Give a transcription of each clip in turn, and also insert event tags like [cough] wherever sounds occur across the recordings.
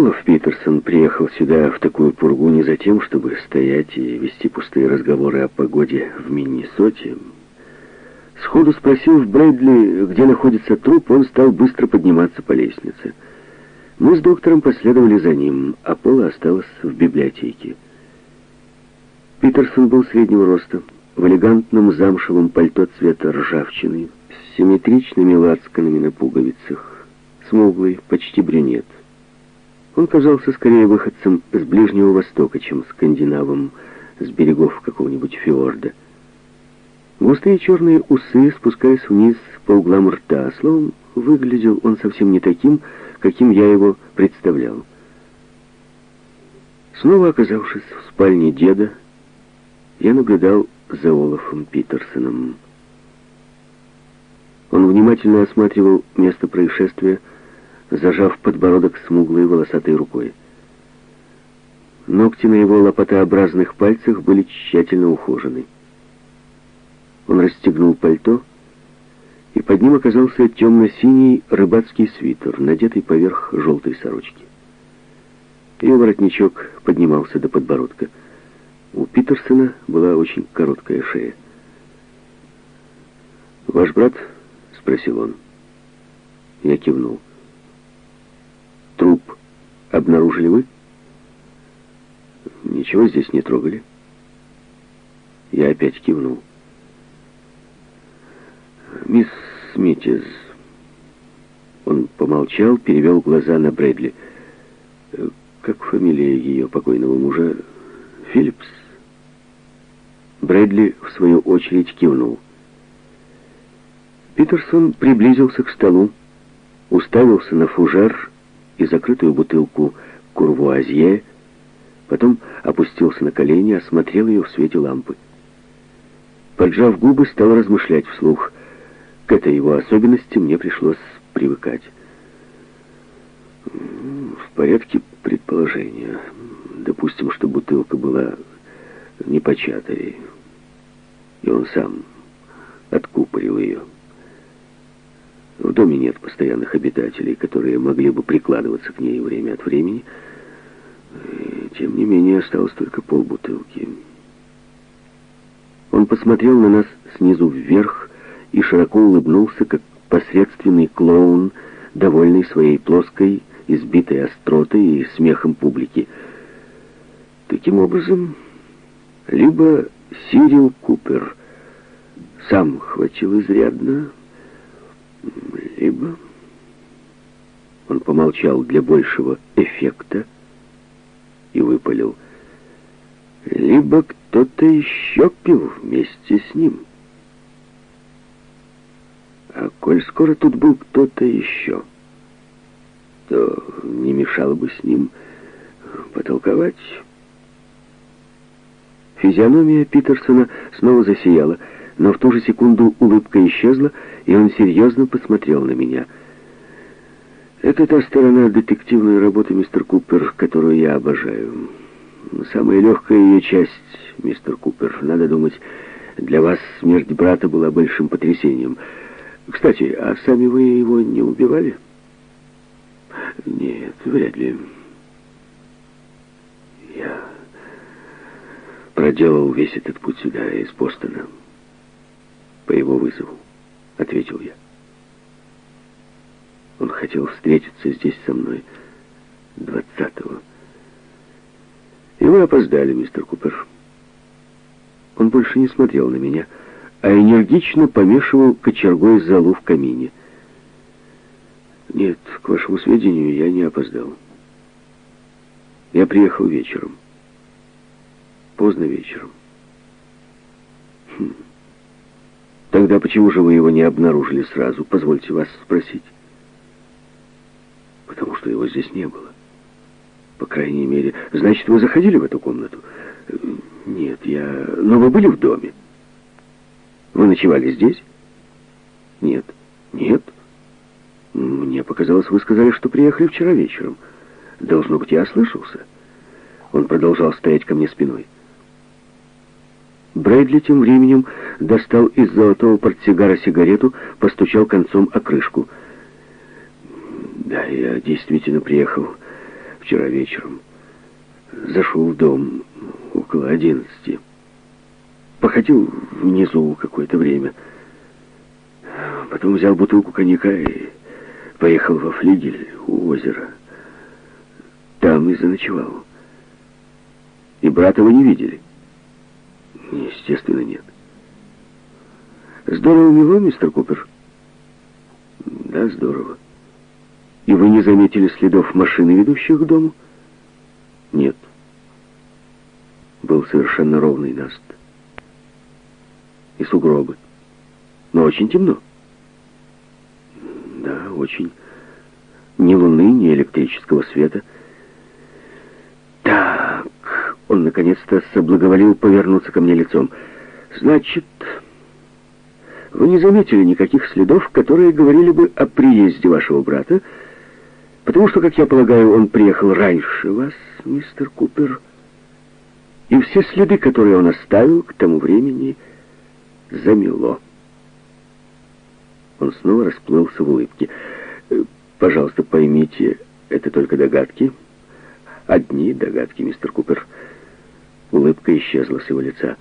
Олаф Питерсон приехал сюда в такую пургу не за тем, чтобы стоять и вести пустые разговоры о погоде в Миннесоте. Сходу спросив Брэдли, где находится труп, он стал быстро подниматься по лестнице. Мы с доктором последовали за ним, а Пола осталась в библиотеке. Питерсон был среднего роста, в элегантном замшевом пальто цвета ржавчины, с симметричными лацканами на пуговицах, смуглый, почти брюнет. Он казался скорее выходцем с Ближнего Востока, чем скандинавом с берегов какого-нибудь фьорда. Густые черные усы спускались вниз по углам рта. Словом, выглядел он совсем не таким, каким я его представлял. Снова оказавшись в спальне деда, я наблюдал за Олафом Питерсоном. Он внимательно осматривал место происшествия, зажав подбородок смуглой волосатой рукой. Ногти на его лопатообразных пальцах были тщательно ухожены. Он расстегнул пальто, и под ним оказался темно-синий рыбацкий свитер, надетый поверх желтой сорочки. Ее воротничок поднимался до подбородка. У Питерсона была очень короткая шея. «Ваш брат?» — спросил он. Я кивнул. «Труп обнаружили вы?» «Ничего здесь не трогали». Я опять кивнул. «Мисс Смитис...» Он помолчал, перевел глаза на Брэдли. «Как фамилия ее покойного мужа?» «Филлипс?» Брэдли, в свою очередь, кивнул. Питерсон приблизился к столу, уставился на фужер и закрытую бутылку курвуазье, потом опустился на колени, осмотрел ее в свете лампы. Поджав губы, стал размышлять вслух. К этой его особенности мне пришлось привыкать. В порядке предположения. Допустим, что бутылка была непочатой, и он сам откупорил ее. В доме нет постоянных обитателей, которые могли бы прикладываться к ней время от времени. И, тем не менее, осталось только полбутылки. Он посмотрел на нас снизу вверх и широко улыбнулся, как посредственный клоун, довольный своей плоской, избитой остротой и смехом публики. Таким образом, либо Сирил Купер сам хватил изрядно, либо... Он помолчал для большего эффекта и выпалил. Либо кто-то еще пил вместе с ним. А коль скоро тут был кто-то еще, то не мешало бы с ним потолковать. Физиономия Питерсона снова засияла, но в ту же секунду улыбка исчезла, и он серьезно посмотрел на меня. «Это та сторона детективной работы, мистер Купер, которую я обожаю. Самая легкая ее часть, мистер Купер. Надо думать, для вас смерть брата была большим потрясением. Кстати, а сами вы его не убивали?» «Нет, вряд ли. Я проделал весь этот путь сюда, из Бостона» по его вызову», — ответил я. Он хотел встретиться здесь со мной двадцатого. И вы опоздали, мистер Купер. Он больше не смотрел на меня, а энергично помешивал кочергой залу в камине. Нет, к вашему сведению, я не опоздал. Я приехал вечером. Поздно вечером. Хм. Тогда почему же вы его не обнаружили сразу? Позвольте вас спросить. Потому что его здесь не было. По крайней мере. Значит, вы заходили в эту комнату? Нет, я... Но вы были в доме? Вы ночевали здесь? Нет. Нет? Мне показалось, вы сказали, что приехали вчера вечером. Должно быть, я ослышался. Он продолжал стоять ко мне спиной. Брэдли тем временем достал из золотого портсигара сигарету, постучал концом о крышку. «Да, я действительно приехал вчера вечером. Зашел в дом около одиннадцати. Походил внизу какое-то время. Потом взял бутылку коньяка и поехал во флигель у озера. Там и заночевал. И брата вы не видели? Естественно, нет. Здорово мило, мистер Купер? Да, здорово. И вы не заметили следов машины, ведущих к дому? Нет. Был совершенно ровный наст. И сугробы. Но очень темно. Да, очень. Ни луны, ни электрического света. Так, он наконец-то соблаговолил повернуться ко мне лицом. Значит, вы не заметили никаких следов, которые говорили бы о приезде вашего брата, потому что, как я полагаю, он приехал раньше вас, мистер Купер, и все следы, которые он оставил к тому времени, замело. Он снова расплылся в улыбке. «Э, «Пожалуйста, поймите, это только догадки. Одни догадки, мистер Купер». Улыбка исчезла с его лица.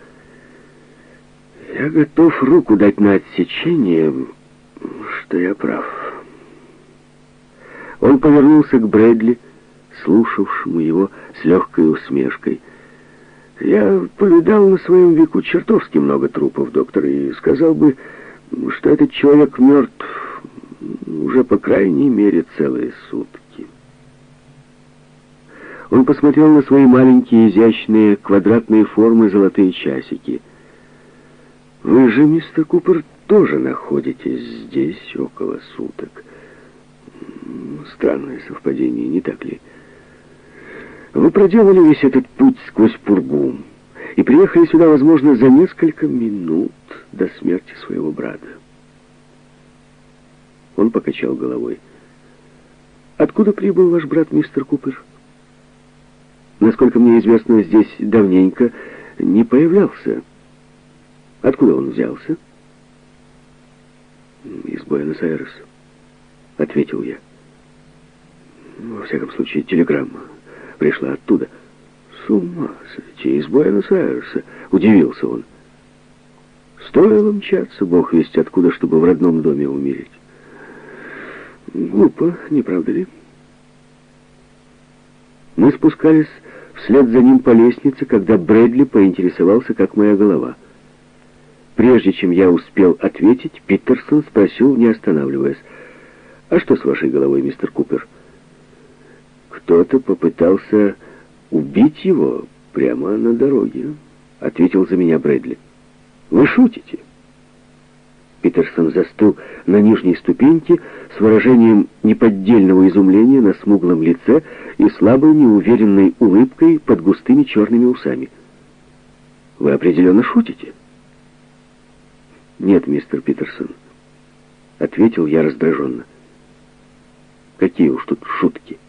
«Я готов руку дать на отсечение, что я прав». Он повернулся к Брэдли, слушавшему его с легкой усмешкой. «Я повидал на своем веку чертовски много трупов, доктор, и сказал бы, что этот человек мертв уже по крайней мере целые сутки. Он посмотрел на свои маленькие изящные квадратные формы золотые часики. «Вы же, мистер Купер, тоже находитесь здесь около суток. Странное совпадение, не так ли? Вы проделали весь этот путь сквозь пургу и приехали сюда, возможно, за несколько минут до смерти своего брата. Он покачал головой. «Откуда прибыл ваш брат, мистер Купер?» «Насколько мне известно, здесь давненько не появлялся. Откуда он взялся?» «Из Буэнос-Айреса», — ответил я. «Во всяком случае, телеграмма пришла оттуда». «С ума сойти, из Буэнос-Айреса», — удивился он. Стоило мчаться, бог весть откуда, чтобы в родном доме умереть. Глупо, не правда ли? Мы спускались вслед за ним по лестнице, когда Брэдли поинтересовался, как моя голова. Прежде чем я успел ответить, Питерсон спросил, не останавливаясь, «А что с вашей головой, мистер Купер?» «Кто-то попытался убить его прямо на дороге», — ответил за меня Брэдли. Вы шутите?» Питерсон застыл на нижней ступеньке с выражением неподдельного изумления на смуглом лице и слабой неуверенной улыбкой под густыми черными усами. «Вы определенно шутите?» «Нет, мистер Питерсон», — ответил я раздраженно. «Какие уж тут шутки?»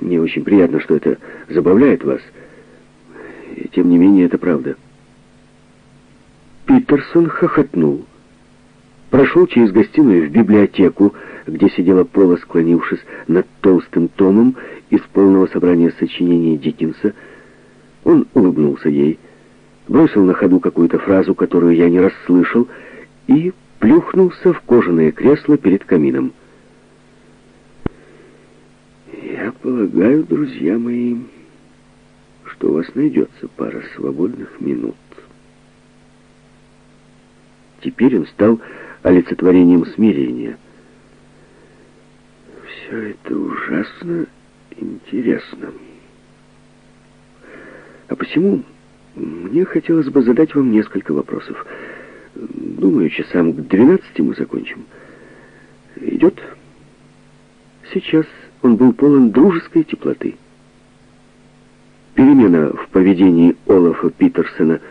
«Мне очень приятно, что это забавляет вас, и тем не менее это правда». Питерсон хохотнул. Прошел через гостиную в библиотеку, где сидела Пола, склонившись над толстым томом из полного собрания сочинений Диккенса. Он улыбнулся ей, бросил на ходу какую-то фразу, которую я не расслышал, и плюхнулся в кожаное кресло перед камином. «Я полагаю, друзья мои, что у вас найдется пара свободных минут». Теперь он стал олицетворением смирения. Все это ужасно интересно. А посему мне хотелось бы задать вам несколько вопросов. Думаю, часам к двенадцати мы закончим. Идет? Сейчас он был полон дружеской теплоты. Перемена в поведении Олафа Питерсона –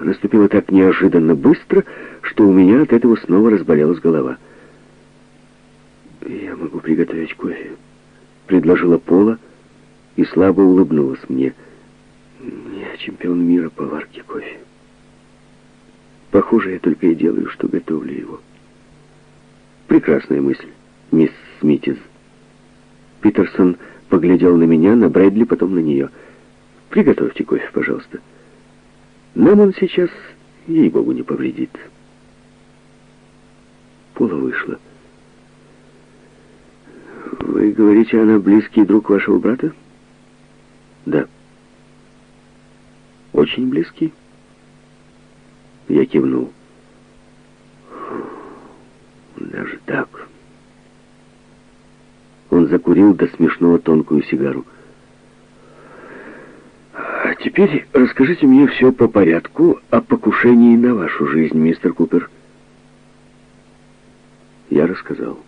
наступило так неожиданно быстро, что у меня от этого снова разболелась голова. «Я могу приготовить кофе», — предложила Пола и слабо улыбнулась мне. «Я чемпион мира по варке кофе. Похоже, я только и делаю, что готовлю его». «Прекрасная мысль, мисс Смитиз». Питерсон поглядел на меня, на Брэдли, потом на нее. «Приготовьте кофе, пожалуйста. Нам он сейчас, ей-богу, не повредит». Пола вышла. «Вы говорите, она близкий друг вашего брата?» «Да». «Очень близкий?» Я кивнул. «Даже так?» Он закурил до смешного тонкую сигару. «А теперь расскажите мне все по порядку о покушении на вашу жизнь, мистер Купер». Я рассказал.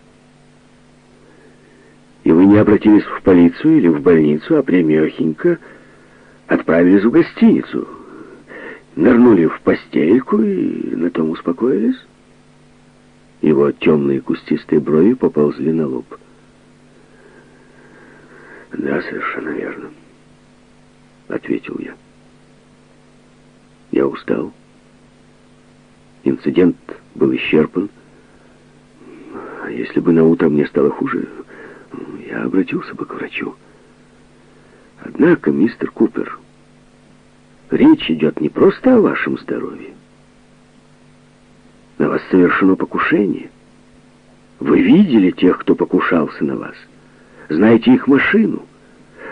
Не обратились в полицию или в больницу, а прямехенько отправились в гостиницу. Нырнули в постельку и на том успокоились? Его темные кустистые брови поползли на лоб. «Да, совершенно верно», — ответил я. Я устал. Инцидент был исчерпан. А если бы на утро мне стало хуже, я обратился бы к врачу. Однако, мистер Купер, речь идет не просто о вашем здоровье. На вас совершено покушение. Вы видели тех, кто покушался на вас. Знаете их машину.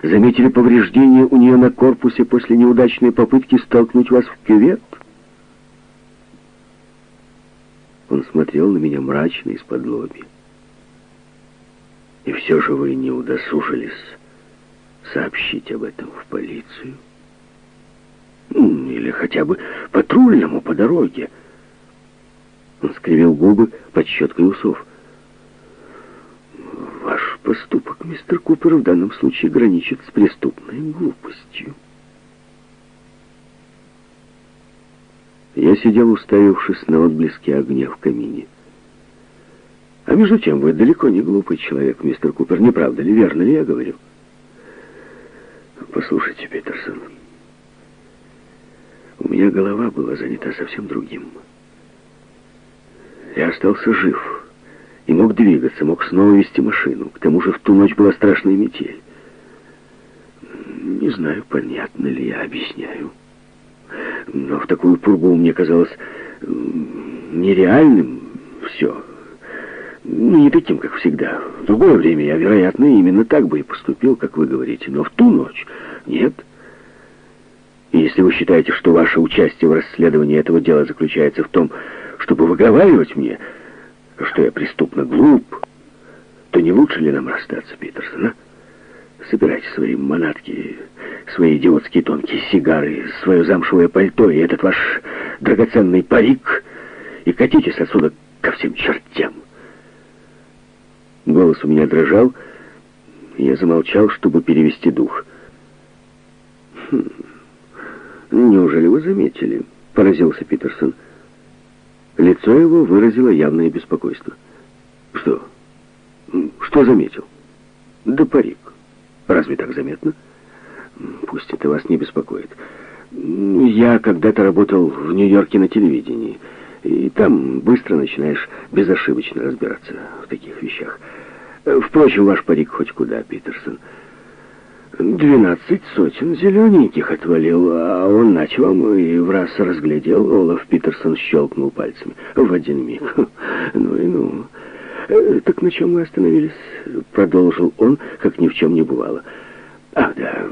Заметили повреждения у нее на корпусе после неудачной попытки столкнуть вас в кювет. Он смотрел на меня мрачно из-под лоби. И все же вы не удосужились сообщить об этом в полицию? Или хотя бы патрульному по дороге? Он скривил губы под щеткой усов. Ваш поступок, мистер Купер, в данном случае граничит с преступной глупостью. Я сидел, уставившись на отблески огня в камине. А между тем, вы далеко не глупый человек, мистер Купер, не правда ли? Верно ли я говорю? Послушайте, Питерсон, у меня голова была занята совсем другим. Я остался жив и мог двигаться, мог снова вести машину. К тому же в ту ночь была страшная метель. Не знаю, понятно ли я объясняю. Но в такую пургу мне казалось нереальным все. Ну, не таким, как всегда. В другое время я, вероятно, именно так бы и поступил, как вы говорите. Но в ту ночь нет. Если вы считаете, что ваше участие в расследовании этого дела заключается в том, чтобы выговаривать мне, что я преступно глуп, то не лучше ли нам расстаться, Питерсон, а? Собирайте свои манатки, свои идиотские тонкие сигары, свое замшевое пальто и этот ваш драгоценный парик и катитесь отсюда ко всем чертям. Голос у меня дрожал, я замолчал, чтобы перевести дух. «Хм, «Неужели вы заметили?» — поразился Питерсон. Лицо его выразило явное беспокойство. «Что? Что заметил?» «Да парик. Разве так заметно?» Пусть это вас не беспокоит. Я когда-то работал в Нью-Йорке на телевидении, и там быстро начинаешь безошибочно разбираться в таких вещах. Впрочем, ваш парик хоть куда, Питерсон. Двенадцать сотен зелененьких отвалил, а он начал и в раз разглядел. Олаф Питерсон щелкнул пальцами в один миг. [laughs] Ну и ну. «Э, так на чем мы остановились? Продолжил он, как ни в чем не бывало. Ах, да...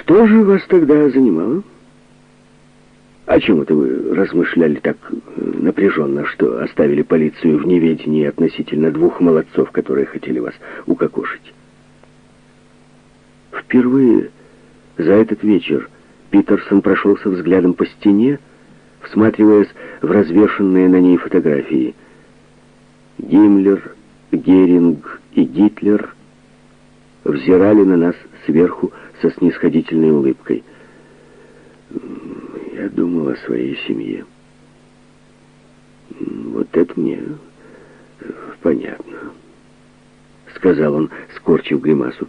Что же вас тогда занимало? О чем это вы размышляли так э, напряженно, что оставили полицию в неведении относительно двух молодцов, которые хотели вас укокошить? Впервые за этот вечер Питерсон прошелся взглядом по стене, всматриваясь в развешенные на ней фотографии. Гиммлер, Геринг и Гитлер взирали на нас сверху со снисходительной улыбкой. Я думал о своей семье. Вот это мне понятно, сказал он, скорчив гримасу.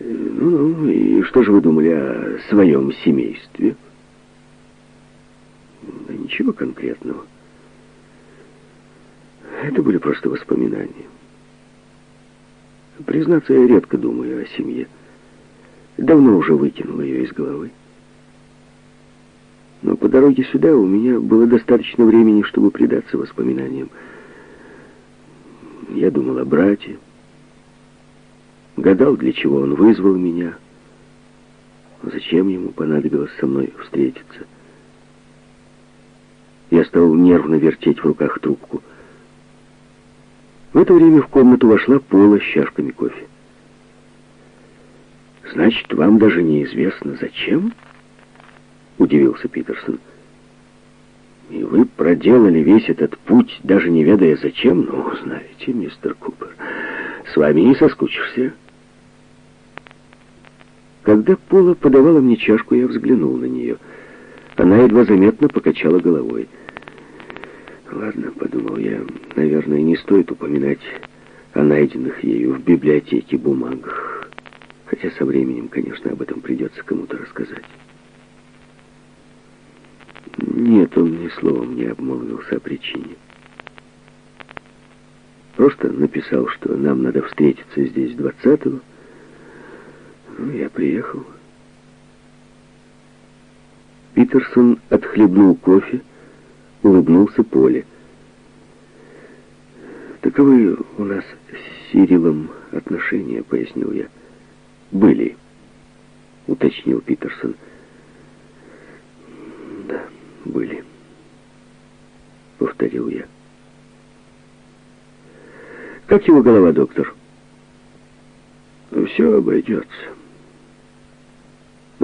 Ну-ну, и что же вы думали о своем семействе? Да ничего конкретного. Это были просто воспоминания. Признаться, я редко думаю о семье. Давно уже выкинул ее из головы. Но по дороге сюда у меня было достаточно времени, чтобы предаться воспоминаниям. Я думал о брате, гадал, для чего он вызвал меня, зачем ему понадобилось со мной встретиться. Я стал нервно вертеть в руках трубку. В это время в комнату вошла Пола с чашками кофе. «Значит, вам даже неизвестно, зачем?» — удивился Питерсон. «И вы проделали весь этот путь, даже не ведая зачем? Ну, знаете, мистер Купер, с вами не соскучишься». Когда Пола подавала мне чашку, я взглянул на нее. Она едва заметно покачала головой. «Ладно», — подумал я, — «наверное, не стоит упоминать о найденных ею в библиотеке бумагах. Хотя со временем, конечно, об этом придется кому-то рассказать». Нет, он ни словом не обмолвился о причине. Просто написал, что нам надо встретиться здесь двадцатого. Ну, я приехал. Питерсон отхлебнул кофе, улыбнулся Поле. «Таковы у нас с Сирилом отношения», — пояснил я. «Были», — уточнил Питерсон. «Да, были», — повторил я. «Как его голова, доктор?» «Все обойдется».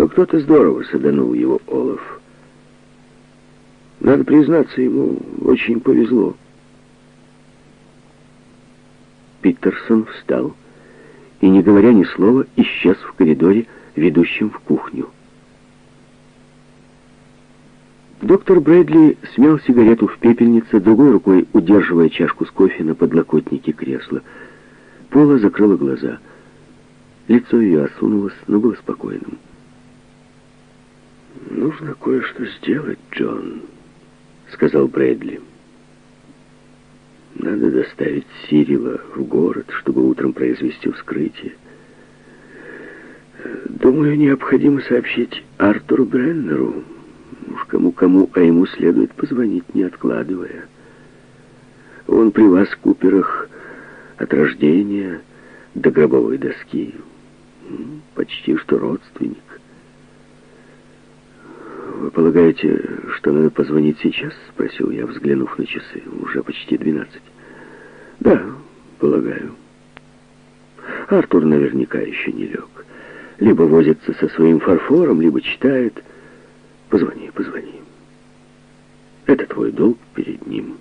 Но кто-то здорово саданул его Олаф. Надо признаться, ему очень повезло. Питерсон встал и, не говоря ни слова, исчез в коридоре, ведущем в кухню. Доктор Брэдли смял сигарету в пепельнице, другой рукой удерживая чашку с кофе на подлокотнике кресла. Пола закрыла глаза. Лицо ее осунулось, но было спокойным. «Нужно кое-что сделать, Джон», — сказал Брэдли. «Надо доставить Сирила в город, чтобы утром произвести вскрытие. Думаю, необходимо сообщить Артуру Бреннеру, уж кому-кому, а ему следует позвонить, не откладывая. Он при вас, Куперах, от рождения до гробовой доски, почти что родственник. «Вы полагаете, что надо позвонить сейчас?» — спросил я, взглянув на часы. «Уже почти двенадцать». «Да, полагаю». Артур наверняка еще не лег. Либо возится со своим фарфором, либо читает. Позвони, позвони. Это твой долг перед ним».